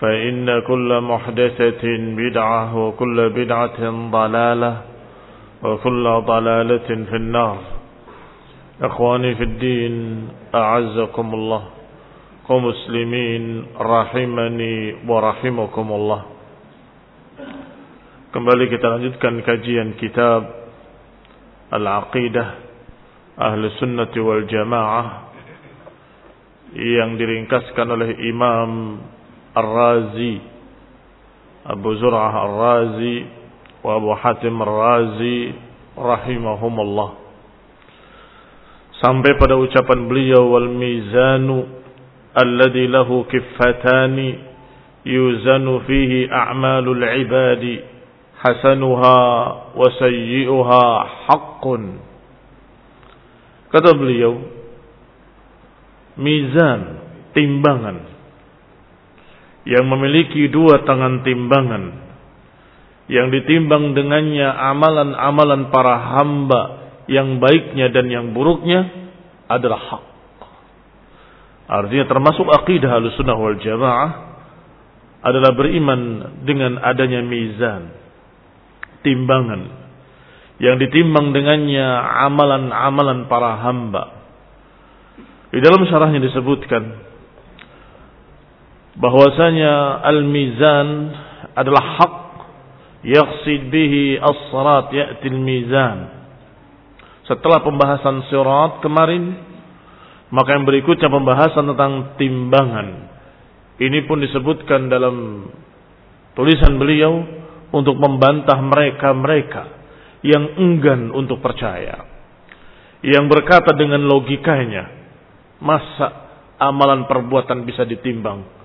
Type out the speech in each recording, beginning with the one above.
فإن كل محدثة بدعة وكل بدعة ضلالة وكل ضلالة في النار. إخواني في الدين أعزكم الله. كمسلمين رحمني ورحمكم الله. Kembali kita lanjutkan kajian kitab Al-Aqidah Ahli Sunnati wal Jamaah yang diringkaskan oleh Imam Ar-Razi Abu Zur'ah Ar-Razi wa Abu Hatim Ar-Razi rahimahumullah sampai pada ucapan beliau wal mizanu alladhi lahu kiffatani yuzanu fihi a'malul ibadi hasanuha wa sayyi'uha haqqun kata beliau mizan timbangan yang memiliki dua tangan timbangan yang ditimbang dengannya amalan-amalan para hamba yang baiknya dan yang buruknya adalah hak. Artinya termasuk akidah sunnah wal Jamaah adalah beriman dengan adanya mizan, timbangan yang ditimbang dengannya amalan-amalan para hamba. Di dalam syarahnya disebutkan bahwasanya al-mizan adalah hak yaqsid bihi as-sirat ya'ti al-mizan. Setelah pembahasan sirat kemarin maka yang berikutnya pembahasan tentang timbangan. Ini pun disebutkan dalam tulisan beliau untuk membantah mereka-mereka yang enggan untuk percaya. Yang berkata dengan logikanya masa amalan perbuatan bisa ditimbang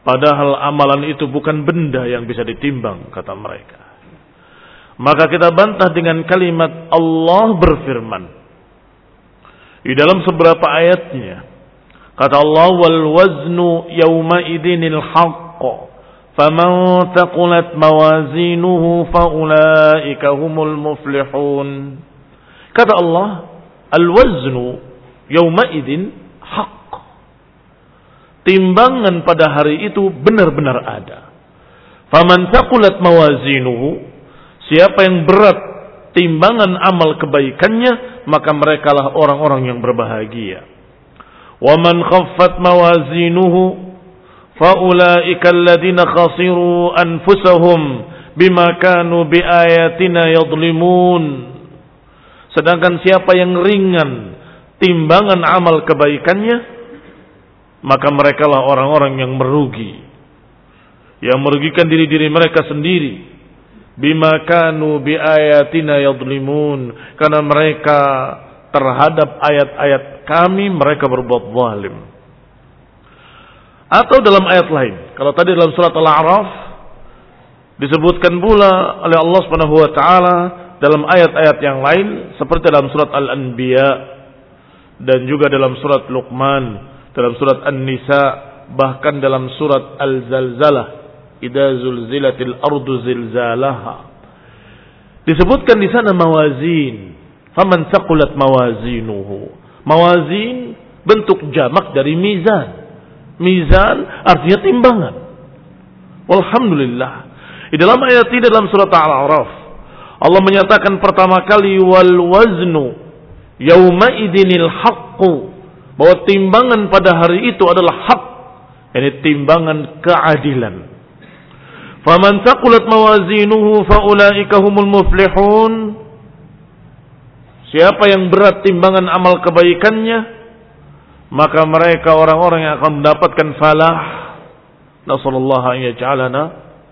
Padahal amalan itu bukan benda yang bisa ditimbang, kata mereka. Maka kita bantah dengan kalimat Allah berfirman. Di dalam seberapa ayatnya. Kata Allah, wal waznu yawma idinil haqq. Faman taqulat mawazinuhu faulaika humul muflihun. Kata Allah, al waznu yawma idin timbangan pada hari itu benar-benar ada. Faman thaqulat mawazinuhu, siapa yang berat timbangan amal kebaikannya, maka merekalah orang-orang yang berbahagia. Waman khaffat mawazinuhu, faulaika alladziina khasiru anfusahum bima kanu biayatina yadhlimun. Sedangkan siapa yang ringan timbangan amal kebaikannya, maka mereka lah orang-orang yang merugi. Yang merugikan diri-diri mereka sendiri. Bima kanu bi ayatina yadlimun. Karena mereka terhadap ayat-ayat kami mereka berbuat zalim. Atau dalam ayat lain. Kalau tadi dalam surat Al-A'raf disebutkan pula oleh Allah Subhanahu wa taala dalam ayat-ayat yang lain seperti dalam surat Al-Anbiya dan juga dalam surat Luqman, dalam surat An-Nisa, bahkan dalam surat Al-Zalzalah, idza zulzilatil ardu zilzalaha. Disebutkan di sana mawazin. Faman saqulat mawazinuhu. Mawazin bentuk jamak dari mizan. Mizan artinya timbangan. Alhamdulillah. Di dalam ayat ini dalam surat Al-A'raf Allah menyatakan pertama kali wal waznu yauma idinil haqqu bahwa timbangan pada hari itu adalah hak ini timbangan keadilan. Faman taqulat mawazinuhu faulaika humul muflihun. Siapa yang berat timbangan amal kebaikannya, maka mereka orang-orang yang akan mendapatkan falah. Nasallallahu an yaj'alana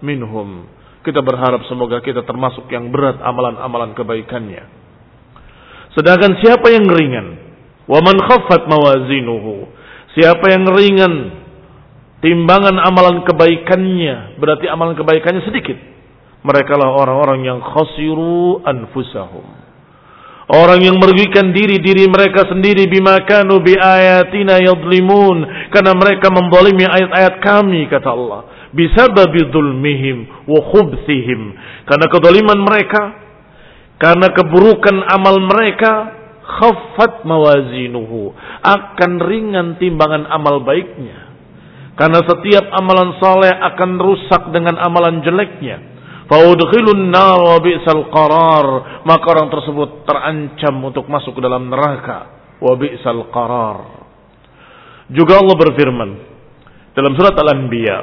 minhum. Kita berharap semoga kita termasuk yang berat amalan-amalan kebaikannya. Sedangkan siapa yang ringan? Wa man mawazinuhu. Siapa yang ringan timbangan amalan kebaikannya, berarti amalan kebaikannya sedikit. Mereka lah orang-orang yang khasiru anfusahum Orang yang merugikan diri diri mereka sendiri bima kanu bi ayatina yadlimun karena mereka membolimi ayat-ayat kami kata Allah bisababi dzulmihim wa khubthihim karena kedoliman mereka karena keburukan amal mereka khaffat mawazinuhu akan ringan timbangan amal baiknya karena setiap amalan soleh akan rusak dengan amalan jeleknya Faudkhilun nar wa bi'sal qarar. Maka orang tersebut terancam untuk masuk ke dalam neraka. Wa bi'sal qarar. Juga Allah berfirman dalam surat Al-Anbiya.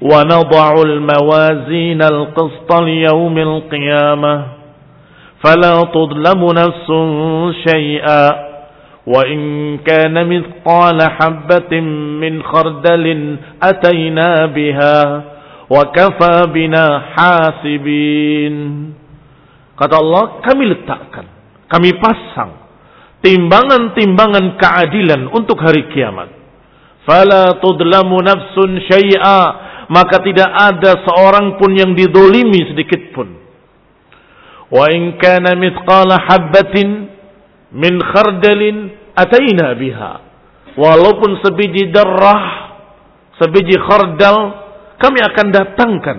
Nadha'u al-mawazin al-qist li-yawm al-qiyamah. فلا تظلم نفس شيئا وإن كان مثقال حبة من خردل أتينا بها wa kafa bina hasibin. Kata Allah, kami letakkan, kami pasang timbangan-timbangan keadilan untuk hari kiamat. Fala tudlamu nafsun syai'a, maka tidak ada seorang pun yang didolimi sedikit pun. Wa in kana mithqala habbatin min khardalin ataina biha. Walaupun sebiji darah, sebiji khardal, kami akan datangkan,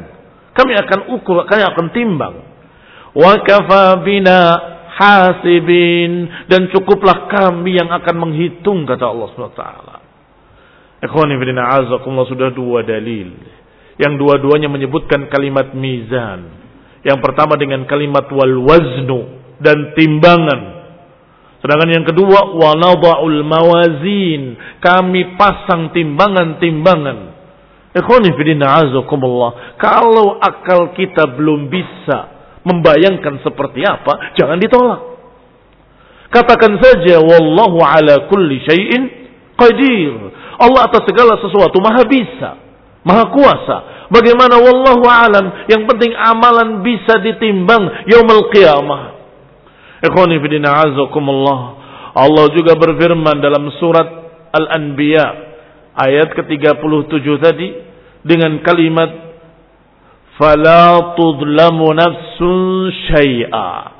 kami akan ukur, kami akan timbang. Wa kafa bina hasibin dan cukuplah kami yang akan menghitung kata Allah SWT. Ikhwani fillah azakumullah sudah dua dalil. Yang dua-duanya menyebutkan kalimat mizan. Yang pertama dengan kalimat wal waznu dan timbangan. Sedangkan yang kedua wanadha'ul mawazin. Kami pasang timbangan-timbangan kalau akal kita belum bisa membayangkan seperti apa, jangan ditolak. Katakan saja wallahu ala kulli syai'in qadir. Allah atas segala sesuatu maha bisa, maha kuasa. Bagaimana wallahu alam, yang penting amalan bisa ditimbang yaumul qiyamah. Ikhwani fillah azakumullah. Allah juga berfirman dalam surat Al-Anbiya ayat ke-37 tadi dengan kalimat fala tudlamu nafsun syai'a.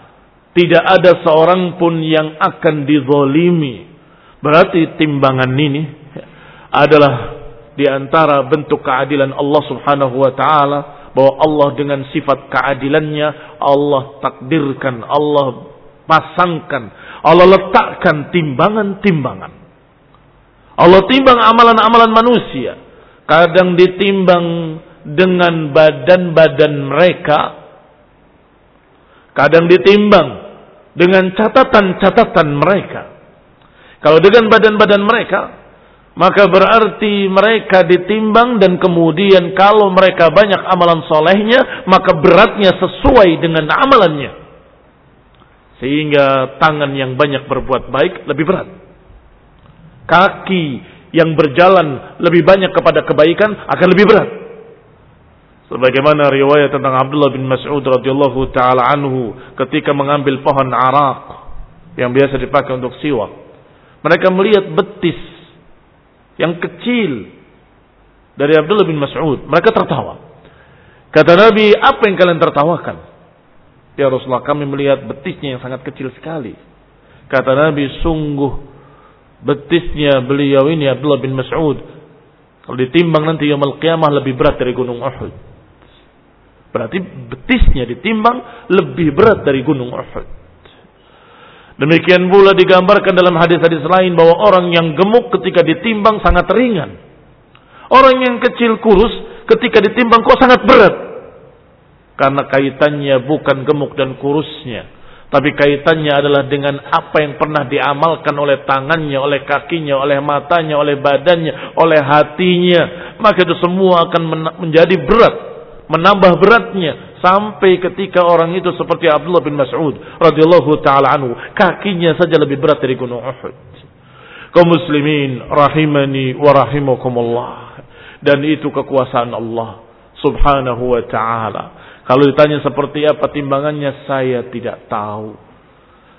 Tidak ada seorang pun yang akan dizolimi. Berarti timbangan ini adalah di antara bentuk keadilan Allah Subhanahu wa taala bahwa Allah dengan sifat keadilannya Allah takdirkan, Allah pasangkan, Allah letakkan timbangan-timbangan. Allah timbang amalan-amalan manusia. Kadang ditimbang dengan badan-badan mereka. Kadang ditimbang dengan catatan-catatan mereka. Kalau dengan badan-badan mereka, maka berarti mereka ditimbang dan kemudian kalau mereka banyak amalan solehnya, maka beratnya sesuai dengan amalannya. Sehingga tangan yang banyak berbuat baik lebih berat. Kaki yang berjalan lebih banyak kepada kebaikan akan lebih berat. Sebagaimana riwayat tentang Abdullah bin Mas'ud radhiyallahu taala anhu ketika mengambil pohon arak yang biasa dipakai untuk siwak. Mereka melihat betis yang kecil dari Abdullah bin Mas'ud. Mereka tertawa. Kata Nabi, apa yang kalian tertawakan? Ya Rasulullah, kami melihat betisnya yang sangat kecil sekali. Kata Nabi, sungguh betisnya beliau ini Abdullah bin Mas'ud. Kalau ditimbang nanti yang qiyamah lebih berat dari gunung Uhud. Berarti betisnya ditimbang lebih berat dari gunung Uhud. Demikian pula digambarkan dalam hadis-hadis lain bahwa orang yang gemuk ketika ditimbang sangat ringan. Orang yang kecil kurus ketika ditimbang kok sangat berat. Karena kaitannya bukan gemuk dan kurusnya. Tapi kaitannya adalah dengan apa yang pernah diamalkan oleh tangannya, oleh kakinya, oleh matanya, oleh badannya, oleh hatinya. Maka itu semua akan menjadi berat menambah beratnya sampai ketika orang itu seperti Abdullah bin Mas'ud radhiyallahu taala anhu kakinya saja lebih berat dari gunung Uhud. Kaum muslimin rahimani wa rahimakumullah dan itu kekuasaan Allah subhanahu wa taala. Kalau ditanya seperti apa timbangannya saya tidak tahu.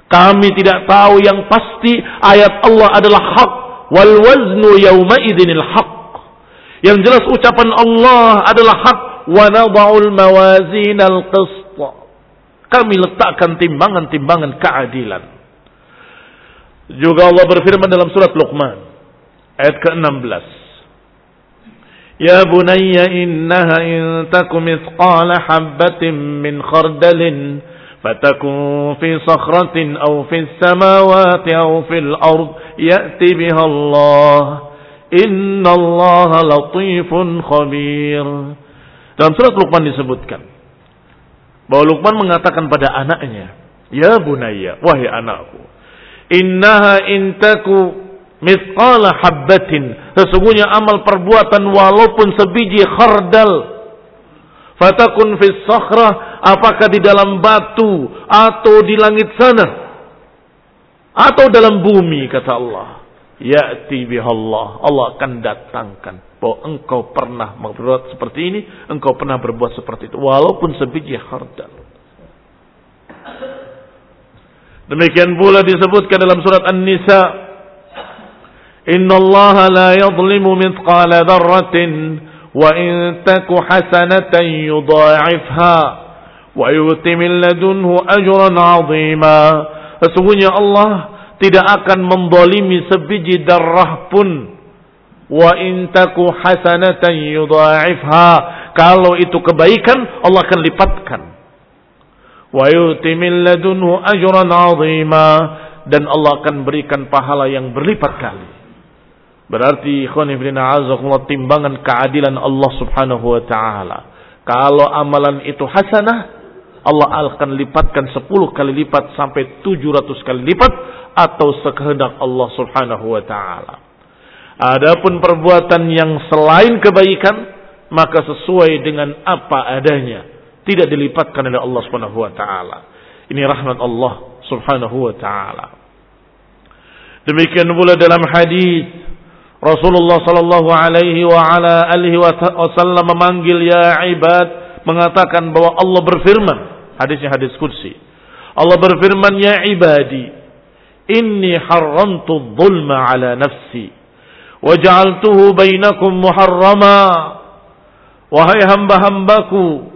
Kami tidak tahu yang pasti ayat Allah adalah hak wal waznu yauma idinil haq. Yang jelas ucapan Allah adalah hak wa nadha'ul mawazin al-qist. Kami letakkan timbangan-timbangan keadilan. Juga Allah berfirman dalam surat Luqman ayat ke-16. Ya bunayya innaha in takum mithqala habatin min khardalin فتكون في صخرة أو في السماوات أو في الأرض يأتي بها الله إن الله لطيف خبير dalam surat Luqman disebutkan bahwa Luqman mengatakan pada anaknya, "Ya bunayya, wahai anakku, innaha intaku mithqala habbatin." Sesungguhnya amal perbuatan walaupun sebiji khardal fatakun fis sakhrah apakah di dalam batu atau di langit sana atau dalam bumi kata Allah ya'ti bihallah Allah akan datangkan bahwa engkau pernah berbuat seperti ini, engkau pernah berbuat seperti itu, walaupun sebiji khardal. Demikian pula disebutkan dalam surat An-Nisa, Inna Allah la yadlimu mithqala dharratin wa in taku hasanatan yudha'ifha wa yuti min ladunhu ajran 'azima. Sesungguhnya Allah tidak akan membolimi sebiji darah pun Wa in taku hasanatan yudha'ifha. Kalau itu kebaikan, Allah akan lipatkan. Wa yuti min ladunhu ajran 'azima dan Allah akan berikan pahala yang berlipat kali. Berarti ikhwan ibn a'azakumullah timbangan keadilan Allah Subhanahu wa taala. Kalau amalan itu hasanah, Allah akan lipatkan 10 kali lipat sampai 700 kali lipat atau sekehendak Allah Subhanahu wa taala. Adapun perbuatan yang selain kebaikan maka sesuai dengan apa adanya, tidak dilipatkan oleh Allah Subhanahu wa taala. Ini rahmat Allah Subhanahu wa taala. Demikian pula dalam hadis Rasulullah sallallahu alaihi wa ala alihi wasallam memanggil ya ibad mengatakan bahwa Allah berfirman hadisnya hadis kursi Allah berfirman ya ibadi inni haramtu dhulma ala nafsi. Waj'altuhu bainakum muharrama. Wahai hamba-hambaku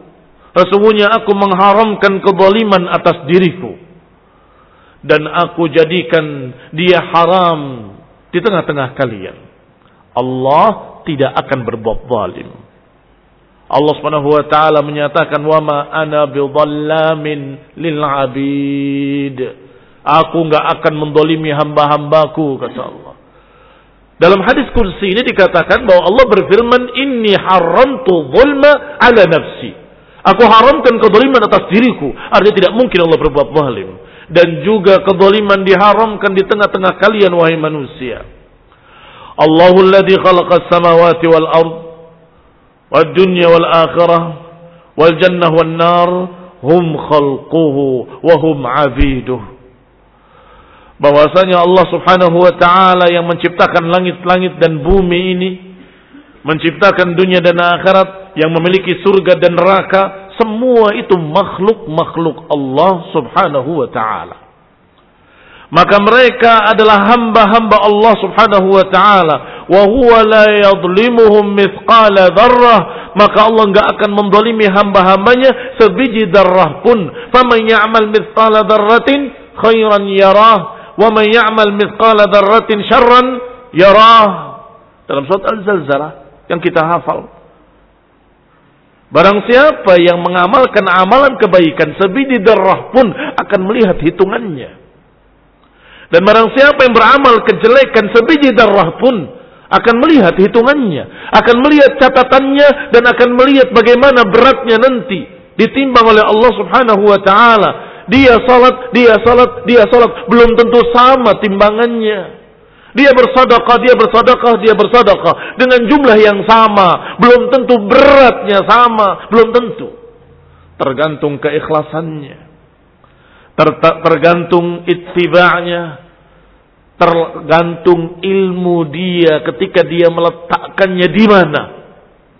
sesungguhnya aku mengharamkan kezaliman atas diriku. Dan aku jadikan dia haram di tengah-tengah kalian. Allah tidak akan berbuat zalim. Allah Subhanahu wa taala menyatakan wa ma ana bidhallamin lil abid aku enggak akan mendolimi hamba-hambaku kata Allah dalam hadis kursi ini dikatakan bahwa Allah berfirman, Inni haramtu zulma ala nafsi. Aku haramkan kezaliman atas diriku. Artinya tidak mungkin Allah berbuat zalim. Dan juga kezaliman diharamkan di tengah-tengah kalian wahai manusia. Allahul ladzi khalaqas samawati wal ard wal dunya wal akhirah wal jannah wal nar hum khalquhu wa hum abiduh. Bahwasanya Allah Subhanahu wa taala yang menciptakan langit-langit dan bumi ini, menciptakan dunia dan akhirat, yang memiliki surga dan neraka, semua itu makhluk-makhluk Allah Subhanahu wa taala. Maka mereka adalah hamba-hamba Allah Subhanahu wa taala. Wa huwa la yadhlimuhum mithqala dzarrah maka Allah enggak akan mendolimi hamba-hambanya sebiji darah pun. Faman ya'mal mithqala dzarratin khairan yarah wa man ya'mal mithqala dzarratin syarran yarah dalam surat Al-Zalzalah yang kita hafal Barang siapa yang mengamalkan amalan kebaikan sebiji darah pun akan melihat hitungannya. Dan barang siapa yang beramal kejelekan sebiji darah pun akan melihat hitungannya, akan melihat catatannya dan akan melihat bagaimana beratnya nanti ditimbang oleh Allah Subhanahu wa taala. Dia salat, dia salat, dia salat belum tentu sama timbangannya. Dia bersedekah, dia bersedekah, dia bersedekah dengan jumlah yang sama. Belum tentu beratnya sama, belum tentu. Tergantung keikhlasannya. Ter tergantung ittiba'nya. Tergantung ilmu dia ketika dia meletakkannya di mana.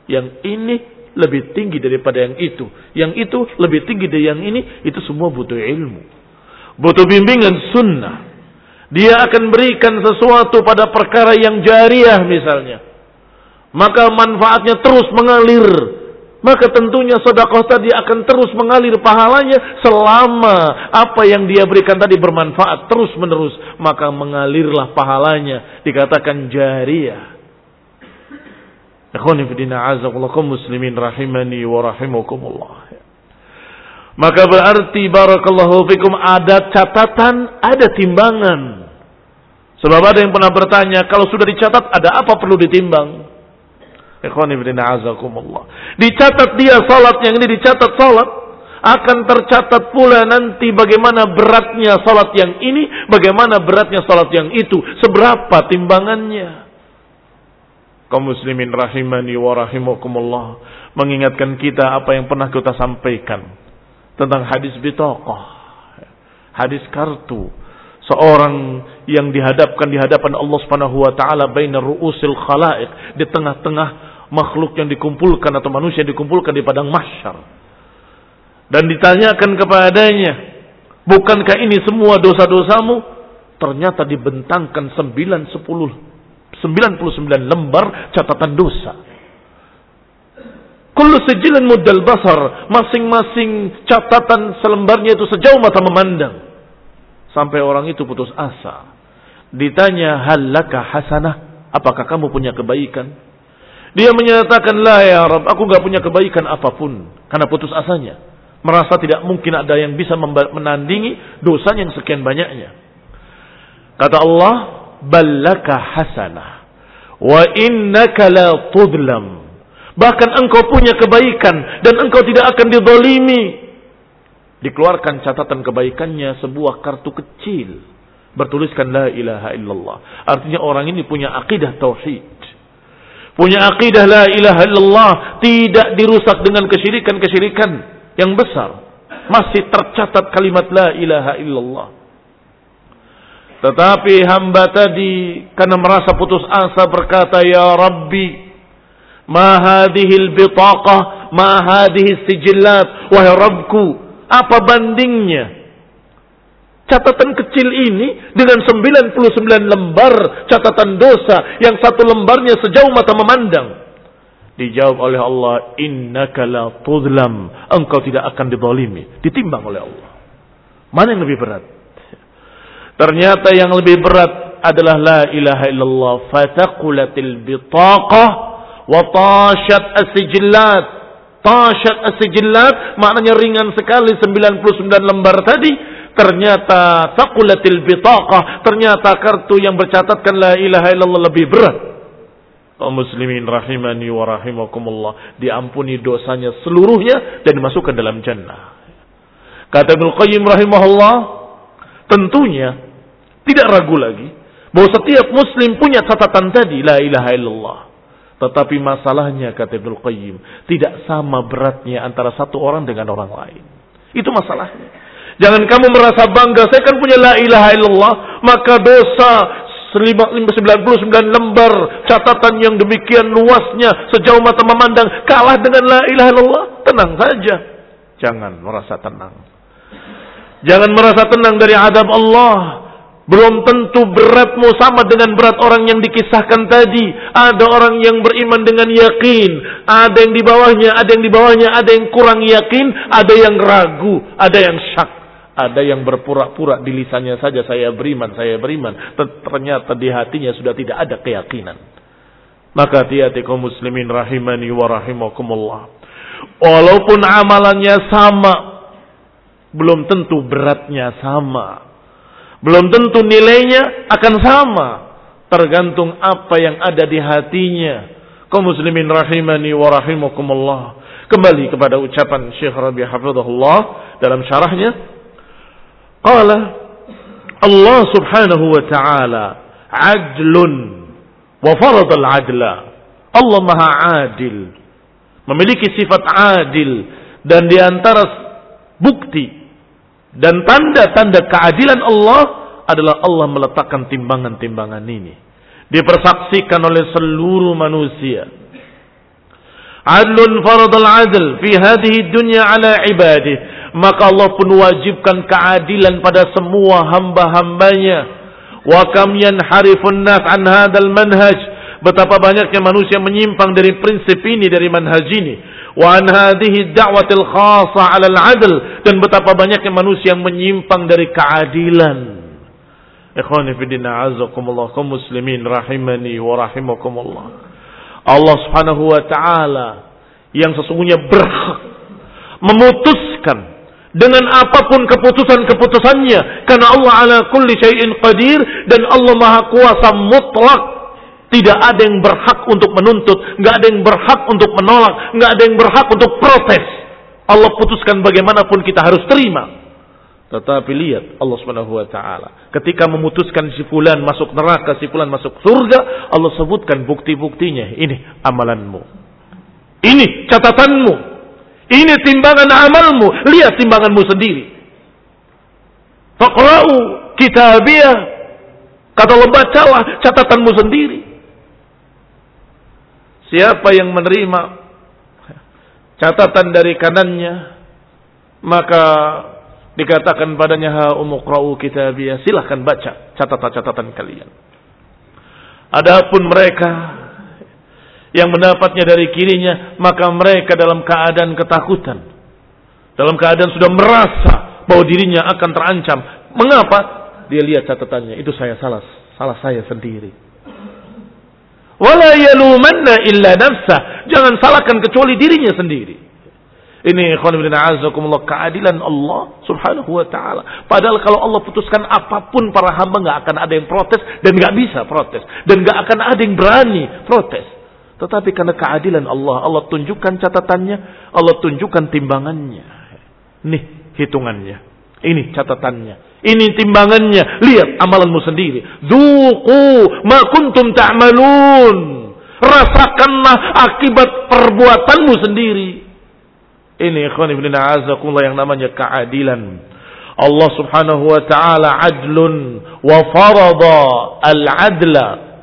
Yang ini lebih tinggi daripada yang itu. Yang itu lebih tinggi dari yang ini. Itu semua butuh ilmu. Butuh bimbingan sunnah dia akan berikan sesuatu pada perkara yang jariah misalnya. Maka manfaatnya terus mengalir. Maka tentunya sedekah tadi akan terus mengalir pahalanya selama apa yang dia berikan tadi bermanfaat terus menerus. Maka mengalirlah pahalanya. Dikatakan jariah. Ikhwanifidina azakullakum muslimin rahimani wa rahimakumullah. Maka berarti barakallahu fikum ada catatan, ada timbangan. Sebab ada yang pernah bertanya, kalau sudah dicatat ada apa perlu ditimbang? Dicatat dia salat yang ini dicatat salat akan tercatat pula nanti bagaimana beratnya salat yang ini, bagaimana beratnya salat yang itu, seberapa timbangannya. Kaum muslimin rahimani wa rahimakumullah mengingatkan kita apa yang pernah kita sampaikan tentang hadis bitaqah, hadis kartu, seorang yang dihadapkan di hadapan Allah Subhanahu wa taala baina ru'usil khalaiq di tengah-tengah makhluk yang dikumpulkan atau manusia yang dikumpulkan di padang mahsyar. Dan ditanyakan kepadanya bukankah ini semua dosa-dosamu? Ternyata dibentangkan 9 10 99 lembar catatan dosa Kullu sejilin mudal basar. Masing-masing catatan selembarnya itu sejauh mata memandang. Sampai orang itu putus asa. Ditanya, halaka hasanah? Apakah kamu punya kebaikan? Dia menyatakan, la ya Rab, aku gak punya kebaikan apa pun. Karena putus asanya. Merasa tidak mungkin ada yang bisa menandingi dosa yang sekian banyaknya. Kata Allah, balaka hasanah. Wa innaka la tudlam. Bahkan engkau punya kebaikan dan engkau tidak akan didolimi dikeluarkan catatan kebaikannya sebuah kartu kecil bertuliskan la ilaha illallah. Artinya orang ini punya akidah tauhid. Punya akidah la ilaha illallah tidak dirusak dengan kesyirikan-kesyirikan yang besar. Masih tercatat kalimat la ilaha illallah. Tetapi hamba tadi karena merasa putus asa berkata ya Rabbi ma hadhihi al-bitaqah ma hadhihi sijillat wahai Rabbku apa bandingnya? Catatan kecil ini dengan 99 lembar catatan dosa yang satu lembarnya sejauh mata memandang. Dijawab oleh Allah, innaka la tudlam. Engkau tidak akan dizalimi, ditimbang oleh Allah. Mana yang lebih berat? Ternyata yang lebih berat adalah la ilaha illallah fataqulatil bitaqah wa tashat as-sijillat Tasyat as-sijillat maknanya ringan sekali 99 lembar tadi ternyata taqulatil bitaqah ternyata kartu yang bercatatkan la ilaha illallah lebih berat Oh muslimin rahimani wa rahimakumullah. Diampuni dosanya seluruhnya dan dimasukkan dalam jannah. Kata Ibnu Qayyim rahimahullah, tentunya tidak ragu lagi bahwa setiap muslim punya catatan tadi la ilaha illallah. Tetapi masalahnya kata Ibnu Qayyim, tidak sama beratnya antara satu orang dengan orang lain. Itu masalahnya. Jangan kamu merasa bangga, saya kan punya la ilaha illallah, maka dosa 99 lembar catatan yang demikian luasnya sejauh mata memandang kalah dengan la ilaha illallah. Tenang saja. Jangan merasa tenang. Jangan merasa tenang dari adab Allah. Belum tentu beratmu sama dengan berat orang yang dikisahkan tadi. Ada orang yang beriman dengan yakin. Ada yang di bawahnya, ada yang di bawahnya, ada yang kurang yakin, ada yang ragu, ada yang syak. Ada yang berpura-pura di lisannya saja saya beriman, saya beriman. Ternyata di hatinya sudah tidak ada keyakinan. Maka hati-hati kaum muslimin rahimani wa rahimakumullah. Walaupun amalannya sama, belum tentu beratnya sama. Belum tentu nilainya akan sama. Tergantung apa yang ada di hatinya. Kaum muslimin rahimani wa rahimakumullah. Kembali kepada ucapan Syekh Rabi Hafizahullah dalam syarahnya Qala Allah subhanahu wa ta'ala adlun wa farad al-adla. Allah maha adil. Memiliki sifat adil. Dan di antara bukti dan tanda-tanda keadilan Allah adalah Allah meletakkan timbangan-timbangan ini. Dipersaksikan oleh seluruh manusia. Adlun farad al-adl fi hadhihi dunya ala ibadih maka Allah pun wajibkan keadilan pada semua hamba-hambanya. Wa kam yanharifun nas an hadzal manhaj. Betapa banyaknya manusia menyimpang dari prinsip ini dari manhaj ini. Wa an hadhihi da'watil khassa 'ala al-'adl dan betapa banyaknya manusia yang menyimpang dari keadilan. Ikhwani fi din a'azzakumullah kaum muslimin rahimani wa rahimakumullah. Allah Subhanahu wa taala yang sesungguhnya berhak memutuskan dengan apa pun keputusan-keputusannya karena Allah ala kulli syai'in qadir dan Allah maha kuasa mutlak tidak ada yang berhak untuk menuntut nggak ada yang berhak untuk menolak nggak ada yang berhak untuk protes Allah putuskan bagaimanapun kita harus terima tetapi lihat Allah Subhanahu wa taala ketika memutuskan si fulan masuk neraka si fulan masuk surga Allah sebutkan bukti-buktinya ini amalanmu ini catatanmu ini timbangan amalmu. Lihat timbanganmu sendiri. Faqra'u kitabiyah. Kata Allah bacalah catatanmu sendiri. Siapa yang menerima catatan dari kanannya, maka dikatakan padanya ha umuqra'u kitabiyah. Silahkan baca catatan-catatan kalian. Adapun mereka yang mendapatnya dari kirinya, maka mereka dalam keadaan ketakutan. Dalam keadaan sudah merasa bahwa dirinya akan terancam. Mengapa? Dia lihat catatannya, itu saya salah, salah saya sendiri. Wala yalumanna illa nafsah. Jangan salahkan kecuali dirinya sendiri. Ini ikhwan bin a'azakumullah keadilan Allah subhanahu wa ta'ala. Padahal kalau Allah putuskan apa pun para hamba nggak akan ada yang protes dan nggak bisa protes. Dan nggak akan ada yang berani protes. Tetapi karena keadilan Allah, Allah tunjukkan catatannya, Allah tunjukkan timbangannya. Nih hitungannya. Ini catatannya. Ini timbangannya. Lihat amalanmu sendiri. Zuku ma kuntum ta'malun. Rasakanlah akibat perbuatanmu sendiri. Ini ikhwan ibn a'azakullah yang namanya keadilan. Allah subhanahu wa ta'ala adlun wa farada al-adla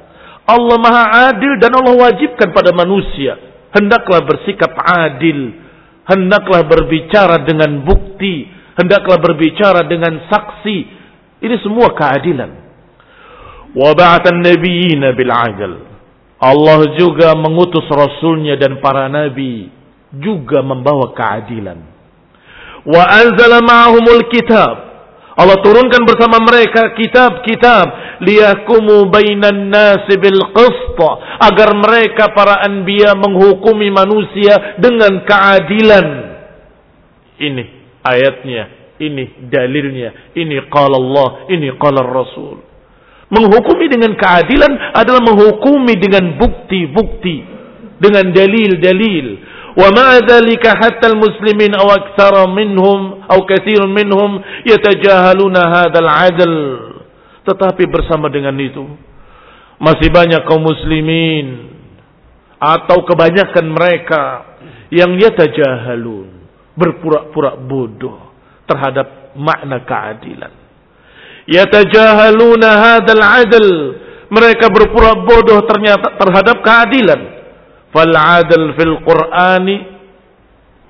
Allah maha adil dan Allah wajibkan pada manusia. Hendaklah bersikap adil. Hendaklah berbicara dengan bukti. Hendaklah berbicara dengan saksi. Ini semua keadilan. Waba'atan nabiyina bil adil. Allah juga mengutus rasulnya dan para nabi juga membawa keadilan. Wa anzala ma'ahumul kitab Allah turunkan bersama mereka kitab-kitab liyakumu bainan nasi bil agar mereka para anbiya menghukumi manusia dengan keadilan. Ini ayatnya, ini dalilnya, ini qala Allah, ini qala Rasul. Menghukumi dengan keadilan adalah menghukumi dengan bukti-bukti, dengan dalil-dalil. Wa ma'a dhalika hatta al-muslimin aw aktsara minhum aw katsirun minhum yatajahaluna hadzal 'adl. Tetapi bersama dengan itu masih banyak kaum muslimin atau kebanyakan mereka yang yatajahalun, berpura-pura bodoh terhadap makna keadilan. Yatajahaluna hadzal adl. Mereka berpura bodoh ternyata terhadap keadilan. Fal adl fil qur'ani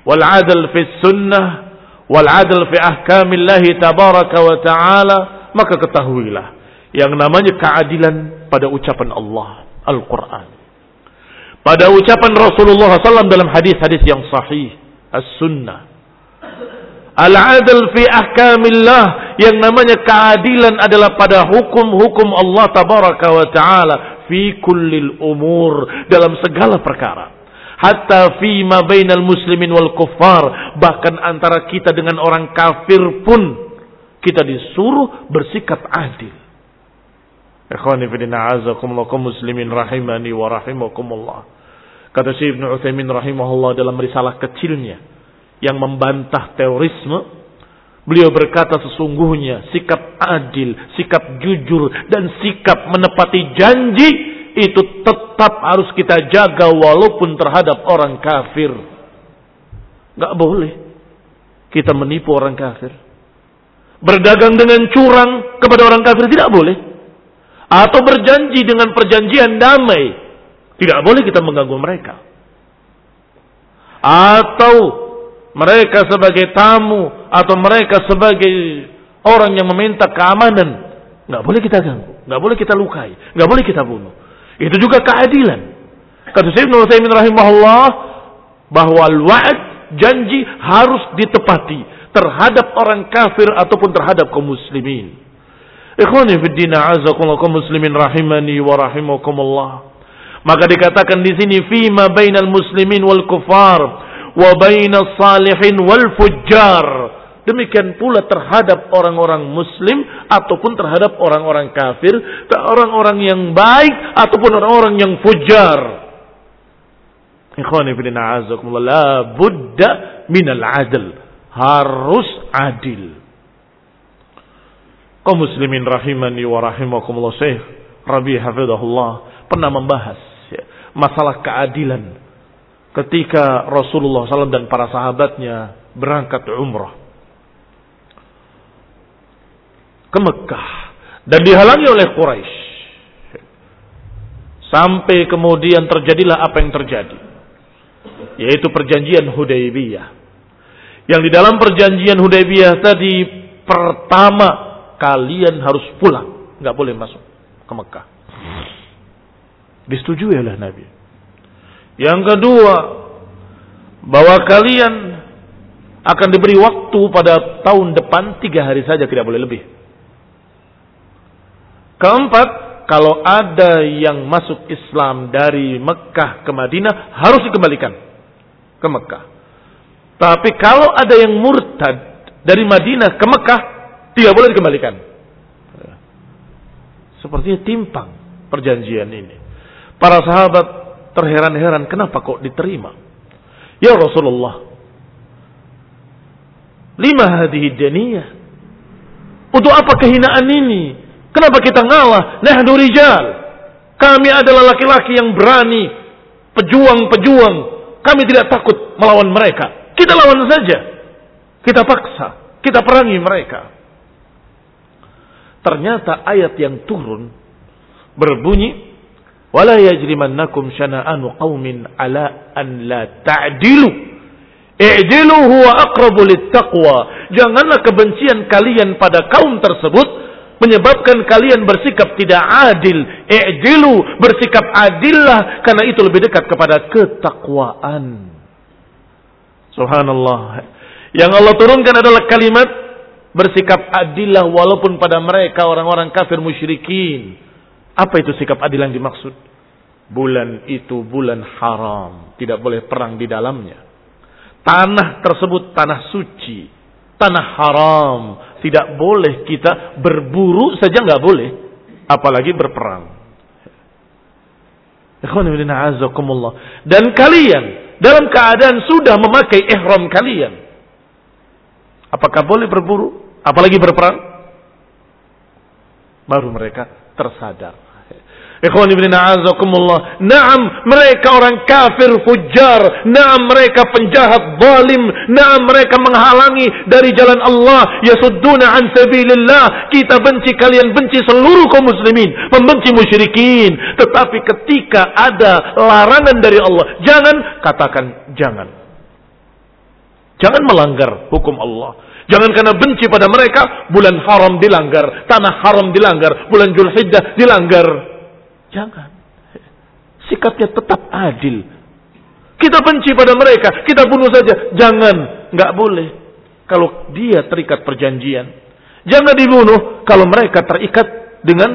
wal adl fis sunnah wal adl fi ahkamillahi tabaraka wa taala. Maka ketahuilah yang namanya keadilan pada ucapan Allah Al-Quran. Pada ucapan Rasulullah SAW dalam hadis-hadis yang sahih as-sunnah Al-adl fi ahkamillah yang namanya keadilan adalah pada hukum-hukum Allah tabaraka wa taala fi kullil umur dalam segala perkara. Hatta fi ma bainal muslimin wal kuffar bahkan antara kita dengan orang kafir pun kita disuruh bersikap adil. Ikhwani fi din a'azakumullah muslimin rahimani wa rahimakumullah. Kata Syekh Ibnu Utsaimin rahimahullah dalam risalah kecilnya yang membantah terorisme, beliau berkata sesungguhnya sikap adil, sikap jujur dan sikap menepati janji itu tetap harus kita jaga walaupun terhadap orang kafir. Gak boleh kita menipu orang kafir. Berdagang dengan curang kepada orang kafir tidak boleh. Atau berjanji dengan perjanjian damai. Tidak boleh kita mengganggu mereka. Atau mereka sebagai tamu atau mereka sebagai orang yang meminta keamanan, nggak boleh kita ganggu, nggak boleh kita lukai, nggak boleh kita bunuh. Itu juga keadilan. Kata Syekh Ibnu Utsaimin rahimahullah bahwa al-wa'd janji harus ditepati terhadap orang kafir ataupun terhadap kaum muslimin. Ikhwani fi din kaum muslimin rahimani wa rahimakumullah. Maka dikatakan di sini fima bainal muslimin wal kufar wa baina salihin wal fujjar. Demikian pula terhadap orang-orang muslim ataupun terhadap orang-orang kafir, orang-orang yang baik ataupun orang-orang yang fujar. Ikhwani fillah azakumullah la budda minal adl. Harus adil. Kau muslimin rahimani wa rahimakumullah Syekh Rabi hafizahullah pernah membahas masalah keadilan. Ketika Rasulullah SAW dan para sahabatnya berangkat umrah. Ke Mekah. Dan dihalangi oleh Quraisy. Sampai kemudian terjadilah apa yang terjadi. Yaitu perjanjian Hudaybiyah. Yang di dalam perjanjian Hudaybiyah tadi pertama kalian harus pulang. Nggak boleh masuk ke Mekah disetujui oleh Nabi yang kedua, bahwa kalian akan diberi waktu pada tahun depan tiga hari saja tidak boleh lebih. Keempat, kalau ada yang masuk Islam dari Mekah ke Madinah harus dikembalikan ke Mekah. Tapi kalau ada yang murtad dari Madinah ke Mekah tidak boleh dikembalikan. Sepertinya timpang perjanjian ini. Para sahabat terheran-heran kenapa kok diterima. Ya Rasulullah, lima hadhihi daniyah. Untuk apa kehinaan ini? Kenapa kita ngalah? Nahdu rijal. Kami adalah laki-laki yang berani, pejuang-pejuang. Kami tidak takut melawan mereka. Kita lawan saja. Kita paksa, kita perangi mereka. Ternyata ayat yang turun berbunyi wala yajrimannakum syana'anu qaumin ala an la ta'dilu. I'dilu huwa aqrabu littaqwa. Janganlah kebencian kalian pada kaum tersebut menyebabkan kalian bersikap tidak adil. I'dilu bersikap adillah karena itu lebih dekat kepada ketakwaan. Subhanallah. Yang Allah turunkan adalah kalimat bersikap adillah walaupun pada mereka orang-orang kafir musyrikin apa itu sikap adil yang dimaksud? Bulan itu bulan haram. Tidak boleh perang di dalamnya. Tanah tersebut tanah suci. Tanah haram. Tidak boleh kita berburu saja nggak boleh. apalagi berperang. Dan kalian dalam keadaan sudah memakai ihram kalian. Apakah boleh berburu? Apalagi berperang? Baru mereka tersadar. Ikhwan ibn a'azakumullah. Naam mereka orang kafir fujar. Naam mereka penjahat zalim. Naam mereka menghalangi dari jalan Allah. Yasudduna an sabilillah. Kita benci kalian benci seluruh kaum muslimin. Membenci musyrikin. Tetapi ketika ada larangan dari Allah. Jangan katakan jangan. Jangan melanggar hukum Allah. Jangan karena benci pada mereka, bulan haram dilanggar, tanah haram dilanggar, bulan Julhijjah dilanggar. Jangan. Sikapnya tetap adil. Kita benci pada mereka, kita bunuh saja. Jangan, nggak boleh. Kalau dia terikat perjanjian, jangan dibunuh kalau mereka terikat dengan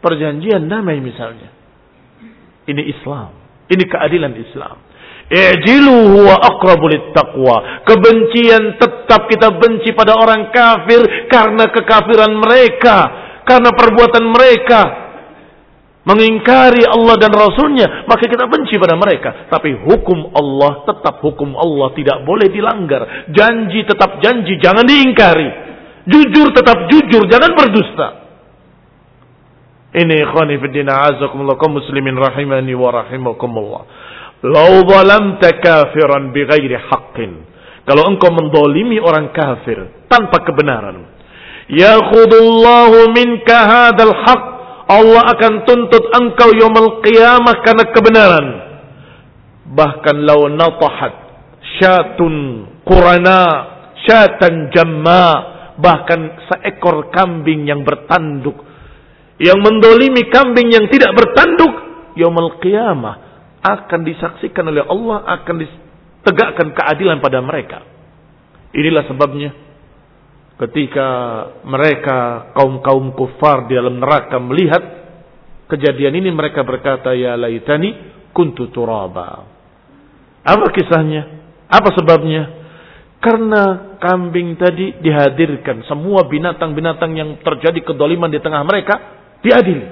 perjanjian damai misalnya. Ini Islam, ini keadilan Islam. Ijilu huwa aqrabu taqwa. Kebencian tetap kita benci pada orang kafir karena kekafiran mereka, karena perbuatan mereka, mengingkari Allah dan Rasulnya, maka kita benci pada mereka. Tapi hukum Allah tetap hukum Allah, tidak boleh dilanggar. Janji tetap janji, jangan diingkari. Jujur tetap jujur, jangan berdusta. Ini ikhwani fiddina azakumullah kaum muslimin rahimani wa rahimakumullah. Lau zalamta kafiran bighairi haqqin. Kalau engkau mendolimi orang kafir tanpa kebenaran. Yakhudullahu minka hadal haqq Allah akan tuntut engkau yaumul qiyamah karena kebenaran. Bahkan lau natahat syatun qurana syatan jamma bahkan seekor kambing yang bertanduk yang mendolimi kambing yang tidak bertanduk yaumul qiyamah akan disaksikan oleh Allah akan ditegakkan keadilan pada mereka. Inilah sebabnya ketika mereka kaum-kaum kufar di dalam neraka melihat kejadian ini mereka berkata ya laitani kuntu turaba. Apa kisahnya? Apa sebabnya? Karena kambing tadi dihadirkan semua binatang-binatang yang terjadi kedoliman di tengah mereka diadili.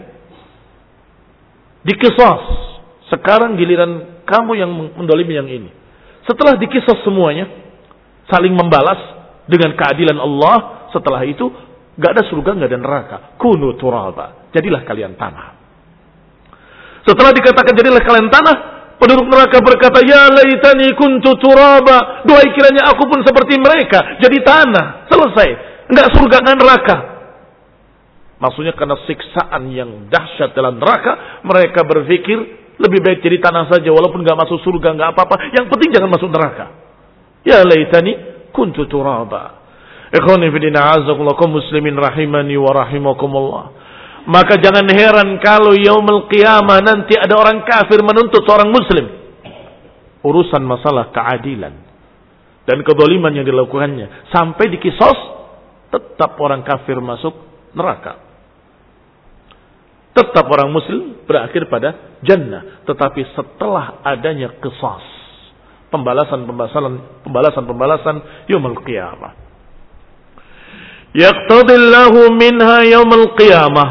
Dikisas. Sekarang giliran kamu yang mendolimi yang ini. Setelah dikisas semuanya, saling membalas, dengan keadilan Allah setelah itu gak ada surga gak ada neraka. Kunu turaba. Jadilah kalian tanah. Setelah dikatakan jadilah kalian tanah penduduk neraka berkata ya laitani kuntu turaba. Doa kiranya aku pun seperti mereka jadi tanah. Selesai. Nggak surga nggak neraka. Maksudnya karena siksaan yang dahsyat dalam neraka mereka berpikir lebih baik jadi tanah saja walaupun nggak masuk surga nggak apa-apa yang penting jangan masuk neraka ya laitani kuntu turaba. Ikhwani fidina azakullah kaum muslimin rahimani wa rahimakumullah. Maka jangan heran kalau yaumul qiyamah nanti ada orang kafir menuntut seorang muslim. Urusan masalah keadilan dan kedoliman yang dilakukannya sampai di kisos tetap orang kafir masuk neraka. Tetap orang muslim berakhir pada jannah. Tetapi setelah adanya kisas pembalasan-pembalasan pembalasan-pembalasan yaumul qiyamah. Yaqtadillahu minha yaumul qiyamah.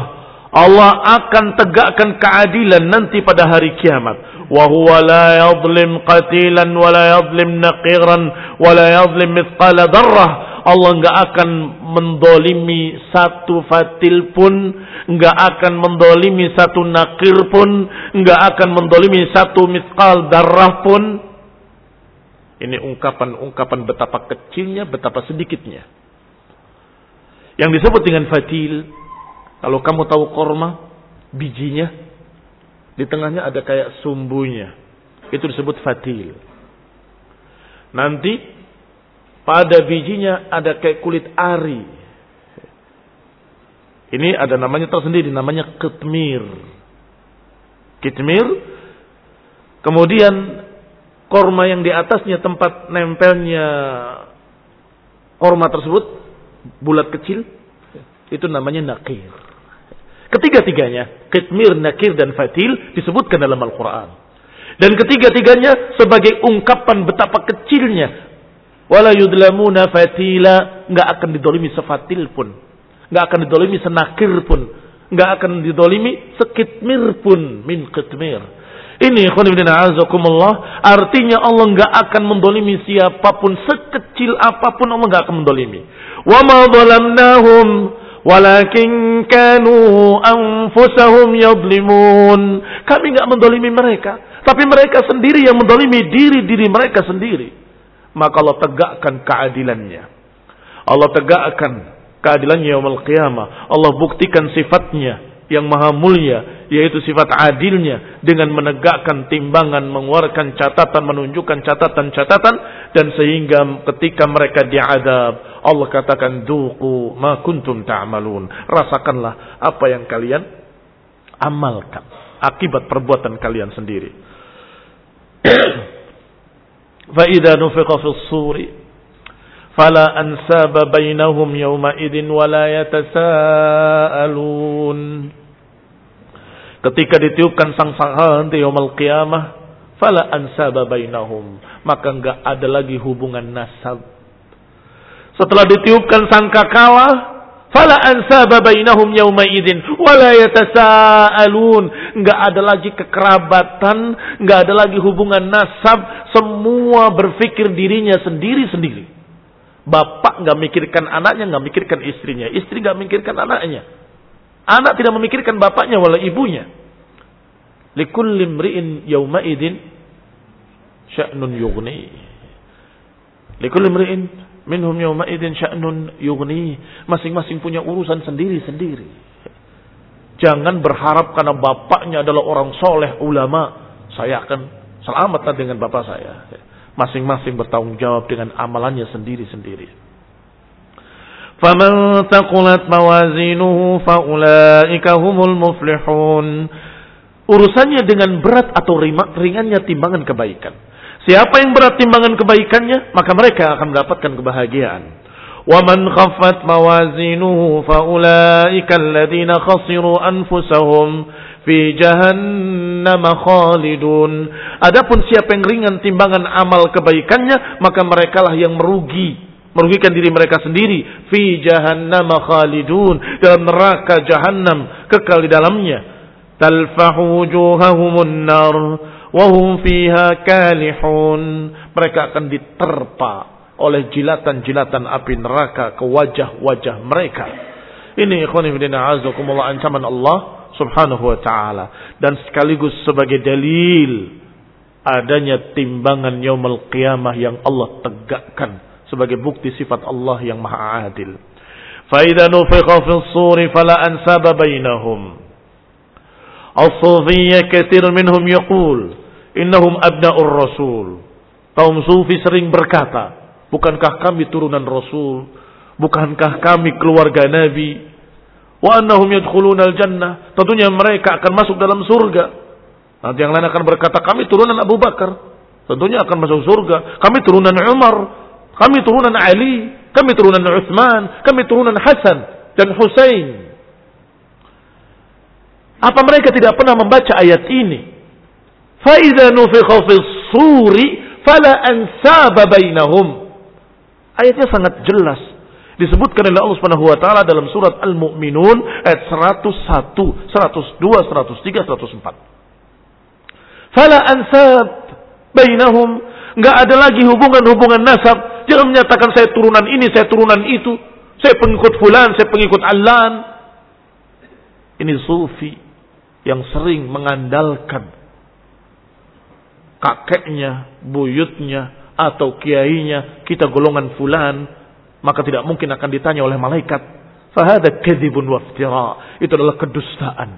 Allah akan tegakkan keadilan nanti pada hari kiamat. Wa huwa la yadhlim qatilan wa la yadhlim naqiran wa la yadhlim mithqala darrah. Allah enggak akan mendolimi satu fatil pun, enggak akan mendolimi satu nakir pun, enggak akan mendolimi satu mithqal darrah pun, ini ungkapan-ungkapan betapa kecilnya, betapa sedikitnya. Yang disebut dengan fatil, kalau kamu tahu korma, bijinya, di tengahnya ada kayak sumbunya. Itu disebut fatil. Nanti pada bijinya ada kayak kulit ari. Ini ada namanya tersendiri, namanya ketmir. Kitmir. Kemudian korma yang di atasnya tempat nempelnya korma tersebut bulat kecil itu namanya nakir. Ketiga-tiganya, kitmir, nakir dan fatil disebutkan dalam Al-Quran. Dan ketiga-tiganya sebagai ungkapan betapa kecilnya. Wala yudlamuna fatila. nggak akan didolimi sefatil pun. nggak akan didolimi senakir pun. nggak akan didolimi sekitmir pun min kitmir. Ini azakumullah artinya Allah nggak akan mendolimi siapa pun sekecil apa pun Allah nggak akan mendolimi. Wa ma zalamnahum walakin kanu anfusahum yadlimun. Kami nggak mendolimi mereka, tapi mereka sendiri yang mendolimi diri-diri mereka sendiri. Maka Allah tegakkan keadilannya. Allah tegakkan keadilannya yaumul qiyamah. Allah buktikan sifatnya yang maha mulia yaitu sifat adilnya dengan menegakkan timbangan mengeluarkan catatan menunjukkan catatan-catatan dan sehingga ketika mereka diadab Allah katakan duqu ma kuntum ta'malun rasakanlah apa yang kalian amalkan akibat perbuatan kalian sendiri fa idza nufiqa fis suri فلا أنساب بينهم يومئذ ولا يتساءلون Ketika ditiupkan sang nanti yaumul qiyamah, fala ansaba bainahum, maka enggak ada lagi hubungan nasab. Setelah ditiupkan sangkakala, fala ansaba bainahum yauma idzin wala yatasaalun, enggak ada lagi kekerabatan, enggak ada lagi hubungan nasab, semua berpikir dirinya sendiri-sendiri. Bapak nggak mikirkan anaknya, nggak mikirkan istrinya. Istri nggak mikirkan anaknya. Anak tidak memikirkan bapaknya wala ibunya. Likulli mri'in yawma idin sya'nun yughni. Likulli mri'in minhum yawma idin sya'nun yughni. Masing-masing punya urusan sendiri-sendiri. Jangan berharap karena bapaknya adalah orang soleh, ulama. Saya akan selamat dengan bapak saya. Masing-masing bertanggung jawab dengan amalannya sendiri-sendiri. فَمَنْ تَقُلَتْ مَوَازِينُهُ فَأُولَئِكَ هُمُ الْمُفْلِحُونَ Urusannya dengan berat atau ringannya timbangan kebaikan. Siapa yang berat timbangan kebaikannya, maka mereka akan mendapatkan kebahagiaan. وَمَنْ خَفَّتْ مَوَازِينُهُ فَأُولَئِكَ الَّذِينَ خَسِرُوا أَنفُسَهُمْ fi jahannam khalidun. Adapun siapa yang ringan timbangan amal kebaikannya, maka merekalah yang merugi, merugikan diri mereka sendiri fi jahannam khalidun dalam neraka jahannam kekal di dalamnya. Talfahu wujuhahumun nar wa hum fiha kalihun. Mereka akan diterpa oleh jilatan-jilatan api neraka ke wajah-wajah mereka. Ini ikhwan fillah azakumullah ancaman Allah subhanahu wa ta'ala. Dan sekaligus sebagai dalil adanya timbangan yaumul qiyamah yang Allah tegakkan sebagai bukti sifat Allah yang maha adil. فَإِذَا نُفِخَ فِي الصُّورِ فَلَا أَنْسَابَ بَيْنَهُمْ الصُّوفِيَّ كَثِيرٌ مِنْهُمْ يَقُولُ Innahum abnaur rasul. Kaum sufi sering berkata, bukankah kami turunan rasul? Bukankah kami keluarga nabi? Wa annahum yadkhuluna al-jannah. Tentunya mereka akan masuk dalam surga. Nanti yang lain akan berkata, kami turunan Abu Bakar. Tentunya akan masuk surga. Kami turunan Umar. Kami turunan Ali. Kami turunan Uthman. Kami turunan Hasan dan Hussein. Apa mereka tidak pernah membaca ayat ini? فَإِذَا نُفِخَ فِي الصُّورِ فَلَا أَنْسَابَ بَيْنَهُمْ Ayatnya sangat jelas disebutkan oleh Allah Subhanahu wa taala dalam surat Al-Mu'minun ayat 101, 102, 103, 104. Fala ansab bainahum enggak ada lagi hubungan-hubungan nasab. Jangan menyatakan saya turunan ini, saya turunan itu, saya pengikut fulan, saya pengikut alan. Ini sufi yang sering mengandalkan kakeknya, buyutnya, atau kiainya, kita golongan fulan, maka tidak mungkin akan ditanya oleh malaikat. Fahada kadzibun waftira. Itu adalah kedustaan.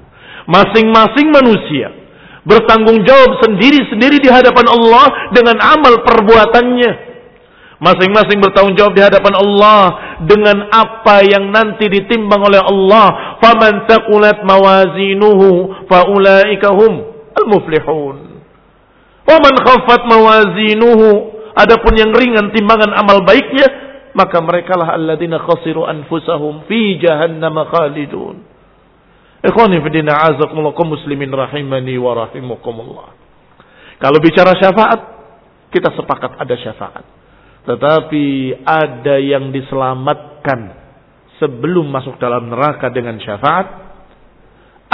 Masing-masing manusia bertanggung jawab sendiri-sendiri di hadapan Allah dengan amal perbuatannya. Masing-masing bertanggung jawab di hadapan Allah dengan apa yang nanti ditimbang oleh Allah. Faman taqulat mawazinuhu faulaika hum al-muflihun. Waman khaffat mawazinuhu adapun yang ringan timbangan amal baiknya maka mereka lah alladzina khasiru anfusahum fi jahannam khalidun. Ikhwani fi din muslimin rahimani wa rahimakumullah. Kalau bicara syafaat, kita sepakat ada syafaat. Tetapi ada yang diselamatkan sebelum masuk dalam neraka dengan syafaat.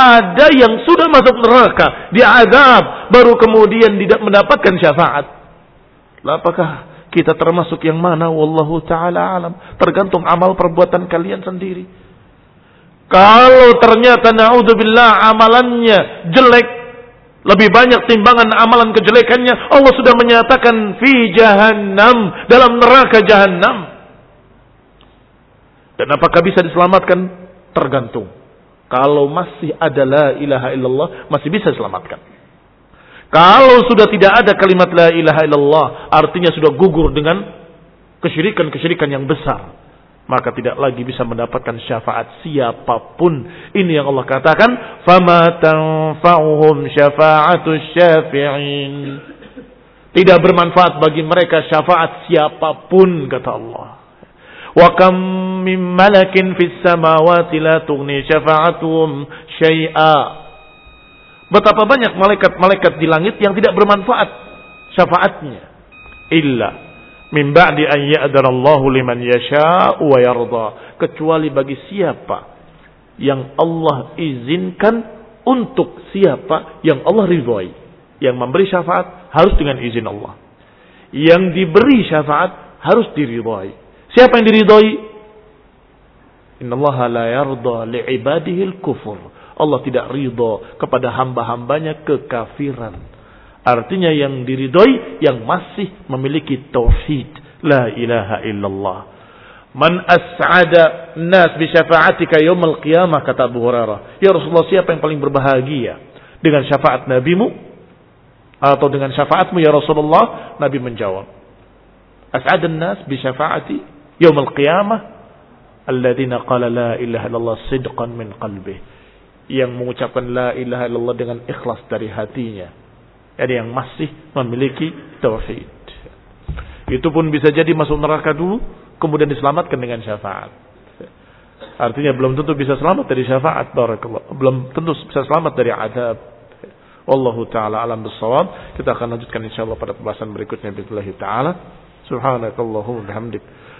Ada yang sudah masuk neraka, diadab, baru kemudian tidak mendapatkan syafaat. Apakah kita termasuk yang mana? Wallahu ta'ala alam. Tergantung amal perbuatan kalian sendiri. Kalau ternyata na'udzubillah amalannya jelek, lebih banyak timbangan amalan kejelekannya, Allah sudah menyatakan fi jahannam, dalam neraka jahannam. Dan apakah bisa diselamatkan? Tergantung. Kalau masih ada la ilaha illallah, masih bisa selamatkan. Kalau sudah tidak ada kalimat la ilaha illallah, artinya sudah gugur dengan kesyirikan-kesyirikan yang besar. Maka tidak lagi bisa mendapatkan syafaat siapapun. Ini yang Allah katakan, فَمَا تَنْفَعُهُمْ شَفَاعَةُ الشَّافِعِينَ Tidak bermanfaat bagi mereka syafaat siapapun, kata Allah. Wa kam min malakin fis samawati la tughni syafa'atuhum syai'a. Betapa banyak malaikat-malaikat di langit yang tidak bermanfaat syafaatnya. Illa min ba'di an ya'darallahu liman yasha'u wa yarda. Kecuali bagi siapa yang Allah izinkan untuk siapa yang Allah ridhoi. Yang memberi syafaat harus dengan izin Allah. Yang diberi syafaat harus diridhoi. Siapa yang diridhoi? Innallaha la yarda li'ibadihi al-kufur. Allah tidak ridho kepada hamba-hambanya kekafiran. Artinya yang diridhoi yang masih memiliki tauhid. La ilaha illallah. Man as'ada nas bi syafa'atika yaumil qiyamah kata Abu Hurairah. Ya Rasulullah siapa yang paling berbahagia dengan syafaat nabimu atau dengan syafaatmu ya Rasulullah? Nabi menjawab. As'ada nas bi syafa'ati yaumul qiyamah alladzina qala la ilaha illallah sidqan min qalbi. Yang mengucapkan la ilaha illallah dengan ikhlas dari hatinya. Ada yang masih memiliki tauhid. Itu pun bisa jadi masuk neraka dulu kemudian diselamatkan dengan syafaat. Artinya belum tentu bisa selamat dari syafaat belum tentu bisa selamat dari adab Allah ta'ala alam bisawab Kita akan lanjutkan insyaAllah pada pembahasan berikutnya. Bismillahirrahmanirrahim. Subhanakallahumma bihamdika